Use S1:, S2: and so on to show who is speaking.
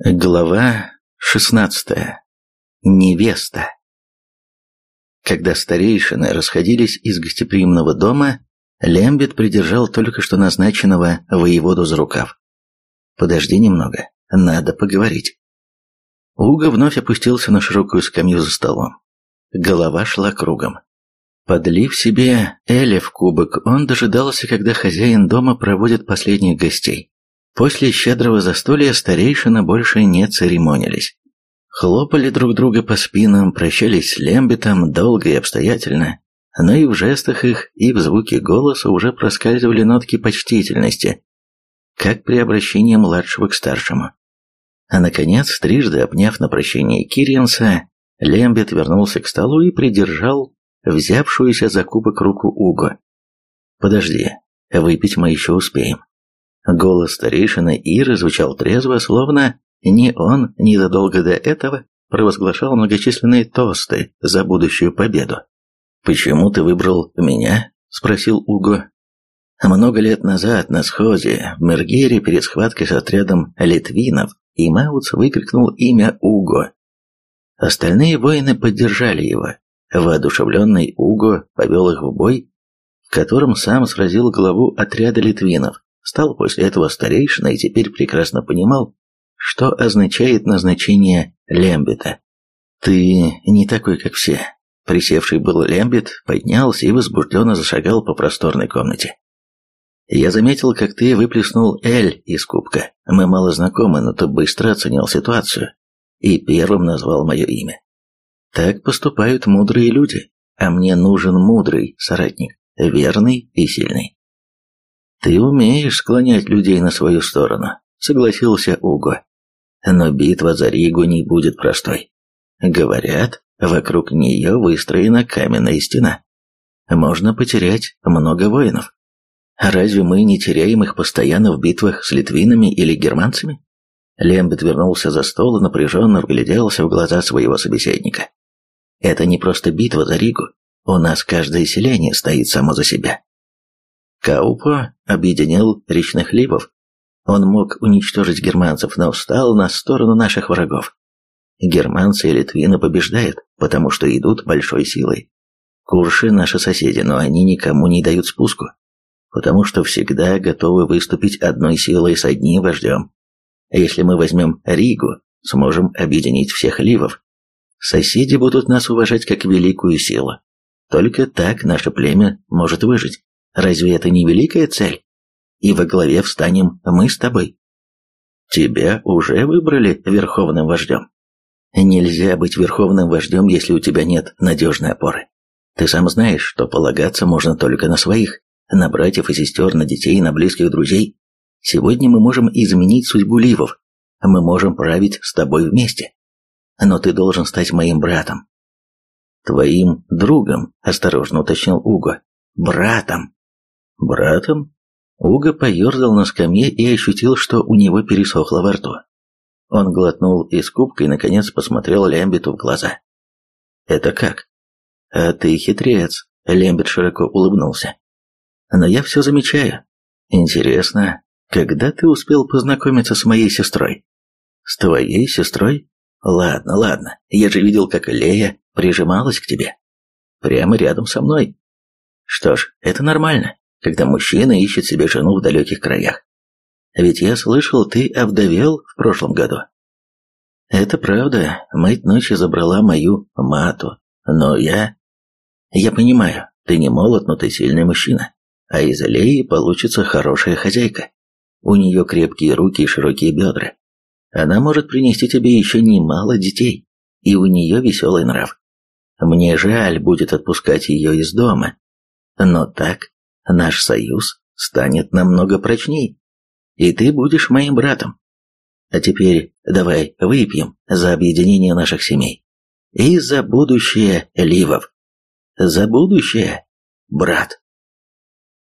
S1: Глава шестнадцатая. Невеста. Когда старейшины расходились из гостеприимного дома, Лембет придержал только что назначенного воеводу за рукав. «Подожди немного, надо поговорить». Уго вновь опустился на широкую скамью за столом. Голова шла кругом. Подлив себе Эля в кубок, он дожидался, когда хозяин дома проводит последних гостей. После щедрого застолья старейшины больше не церемонились. Хлопали друг друга по спинам, прощались с Лембитом долго и обстоятельно, но и в жестах их, и в звуке голоса уже проскальзывали нотки почтительности, как при обращении младшего к старшему. А наконец, трижды обняв на прощение Кириенса, Лембит вернулся к столу и придержал взявшуюся за кубок руку Уго. «Подожди, выпить мы еще успеем». Голос старейшины Иры звучал трезво, словно ни он незадолго до этого провозглашал многочисленные тосты за будущую победу. «Почему ты выбрал меня?» – спросил Уго. Много лет назад на сходе в Мергере перед схваткой с отрядом литвинов и Мауц выкрикнул имя Уго. Остальные воины поддержали его. Воодушевленный Уго повел их в бой, в котором сам сразил главу отряда литвинов стал после этого старейшиной и теперь прекрасно понимал, что означает назначение Лембита. «Ты не такой, как все». Присевший был Лембит поднялся и возбужденно зашагал по просторной комнате. «Я заметил, как ты выплеснул Эль из кубка. Мы мало знакомы, но ты быстро оценил ситуацию и первым назвал мое имя. Так поступают мудрые люди, а мне нужен мудрый соратник, верный и сильный. «Ты умеешь склонять людей на свою сторону», — согласился Уго. «Но битва за Ригу не будет простой. Говорят, вокруг нее выстроена каменная стена. Можно потерять много воинов. Разве мы не теряем их постоянно в битвах с литвинами или германцами?» Лембет вернулся за стол и напряженно вгляделся в глаза своего собеседника. «Это не просто битва за Ригу. У нас каждое селение стоит само за себя. Каупо объединил речных ливов. Он мог уничтожить германцев, но встал на сторону наших врагов. Германцы и литвины побеждают, потому что идут большой силой. Курши наши соседи, но они никому не дают спуску, потому что всегда готовы выступить одной силой с одним вождем. Если мы возьмем Ригу, сможем объединить всех ливов. Соседи будут нас уважать как великую силу. Только так наше племя может выжить. Разве это не великая цель? И во главе встанем мы с тобой. Тебя уже выбрали верховным вождем. Нельзя быть верховным вождем, если у тебя нет надежной опоры. Ты сам знаешь, что полагаться можно только на своих, на братьев и сестер, на детей, на близких друзей. Сегодня мы можем изменить судьбу Ливов. Мы можем править с тобой вместе. Но ты должен стать моим братом. Твоим другом, осторожно уточнил Уго. Братом. Братом? Уго поерзал на скамье и ощутил, что у него пересохло во рту. Он глотнул из кубка и, наконец, посмотрел Лембиту в глаза. «Это как?» «А ты хитрец», — Лембит широко улыбнулся. «Но я все замечаю. Интересно, когда ты успел познакомиться с моей сестрой?» «С твоей сестрой? Ладно, ладно, я же видел, как Лея прижималась к тебе. Прямо рядом со мной. Что ж, это нормально когда мужчина ищет себе жену в далеких краях. Ведь я слышал, ты овдовел в прошлом году. Это правда, мать ночи забрала мою мату, но я... Я понимаю, ты не молод, но ты сильный мужчина, а из Аллеи получится хорошая хозяйка. У нее крепкие руки и широкие бедра. Она может принести тебе еще немало детей, и у нее веселый нрав. Мне жаль будет отпускать ее из дома, но так наш союз станет намного прочней, и ты будешь моим братом. А теперь давай выпьем за объединение наших семей и за будущее Ливов. За будущее, брат.